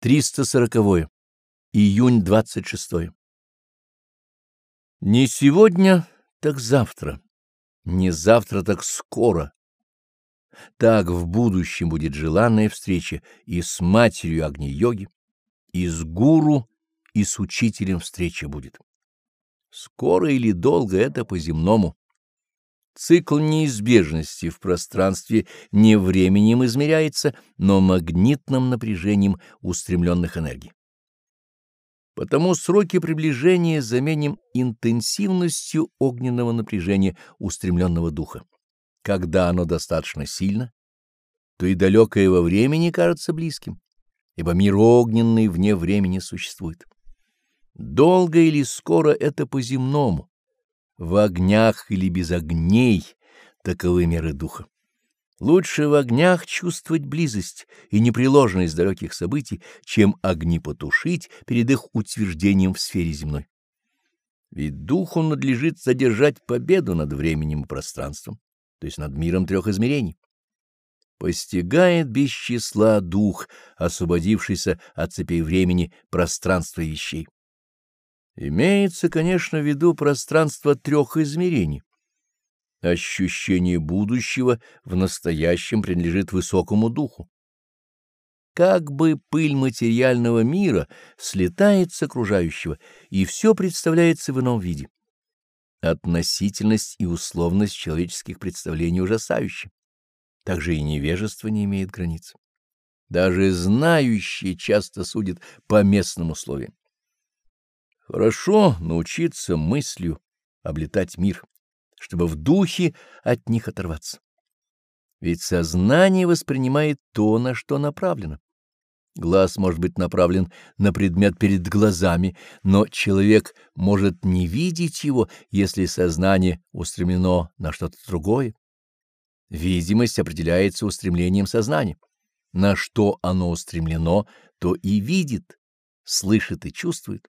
340. Июнь 26. Не сегодня, так завтра. Не завтра, так скоро. Так в будущем будет желанная встреча и с матерью Агни-йоги, и с гуру, и с учителем встреча будет. Скоро или долго это по-земному. Цикл неизбежности в пространстве не временем измеряется, но магнитным напряжением устремленных энергий. Потому сроки приближения заменим интенсивностью огненного напряжения устремленного духа. Когда оно достаточно сильно, то и далекое во времени кажется близким, ибо мир огненный вне времени существует. Долго или скоро это по-земному, в огнях или без огней, таковы меры духа. Лучше в огнях чувствовать близость и непреложность далеких событий, чем огни потушить перед их утверждением в сфере земной. Ведь духу надлежит задержать победу над временем и пространством, то есть над миром трех измерений. Постигает без числа дух, освободившийся от цепей времени, пространства и вещей. Имеется, конечно, в виду пространство трех измерений. Ощущение будущего в настоящем принадлежит высокому духу. Как бы пыль материального мира слетает с окружающего, и все представляется в ином виде. Относительность и условность человеческих представлений ужасающие. Также и невежество не имеет границ. Даже знающие часто судят по местным условиям. Хорошо научиться мыслью облетать мир, чтобы в духе от них оторваться. Ведь сознание воспринимает то, на что направлено. Глаз может быть направлен на предмет перед глазами, но человек может не видеть его, если сознание устремлено на что-то другое. Видимость определяется устремлением сознания. На что оно устремлено, то и видит, слышит и чувствует.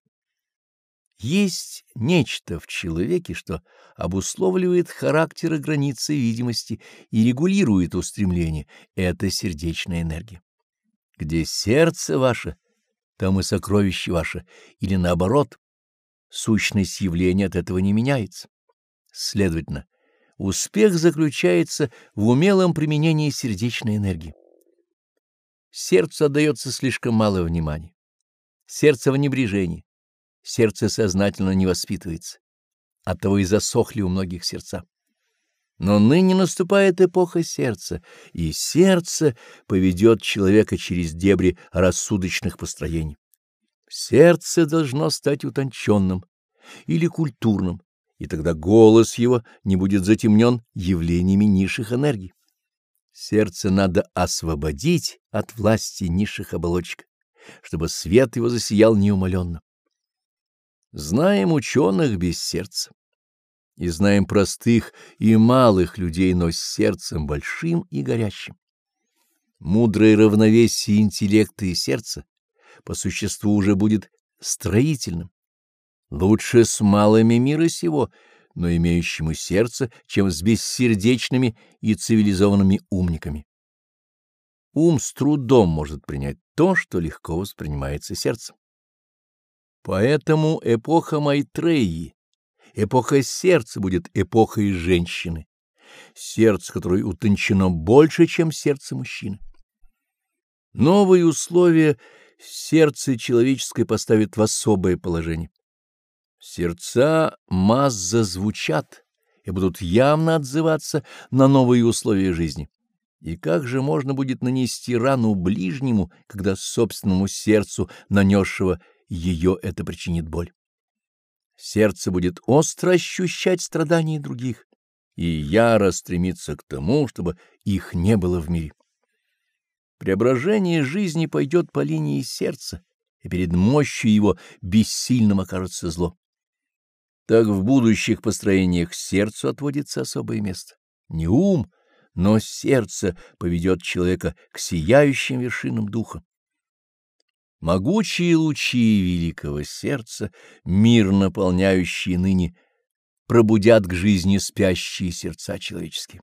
Есть нечто в человеке, что обусловливает характер и границы видимости и регулирует устремление. Это сердечная энергия. Где сердце ваше, там и сокровище ваше, или наоборот, сущность явления от этого не меняется. Следовательно, успех заключается в умелом применении сердечной энергии. Сердцу отдается слишком мало внимания. Сердце в небрежении сердце сознательно не воспитывается. Оттого и засохли у многих сердца. Но ныне наступает эпоха сердца, и сердце поведет человека через дебри рассудочных построений. Сердце должно стать утонченным или культурным, и тогда голос его не будет затемнен явлениями низших энергий. Сердце надо освободить от власти низших оболочек, чтобы свет его засиял неумоленно. Знаем ученых без сердца. И знаем простых и малых людей, но с сердцем большим и горящим. Мудрое равновесие интеллекта и сердца по существу уже будет строительным. Лучше с малыми мира сего, но имеющему сердце, чем с бессердечными и цивилизованными умниками. Ум с трудом может принять то, что легко воспринимается сердцем. Поэтому эпоха Майтреи, эпоха сердца будет эпохой женщины, сердце которое утончено больше, чем сердце мужчины. Новые условия сердце человеческое поставит в особое положение. Сердца масс зазвучат и будут явно отзываться на новые условия жизни. И как же можно будет нанести рану ближнему, когда собственному сердцу, нанесшего ее это причинит боль. Сердце будет остро ощущать страдания других и яро стремиться к тому, чтобы их не было в мире. Преображение жизни пойдет по линии сердца, и перед мощью его бессильным окажется зло. Так в будущих построениях сердцу отводится особое место. Не ум, но сердце поведет человека к сияющим вершинам духа. Могучие лучи великого сердца, мир наполняющие ныне, пробудят к жизни спящие сердца человеческие.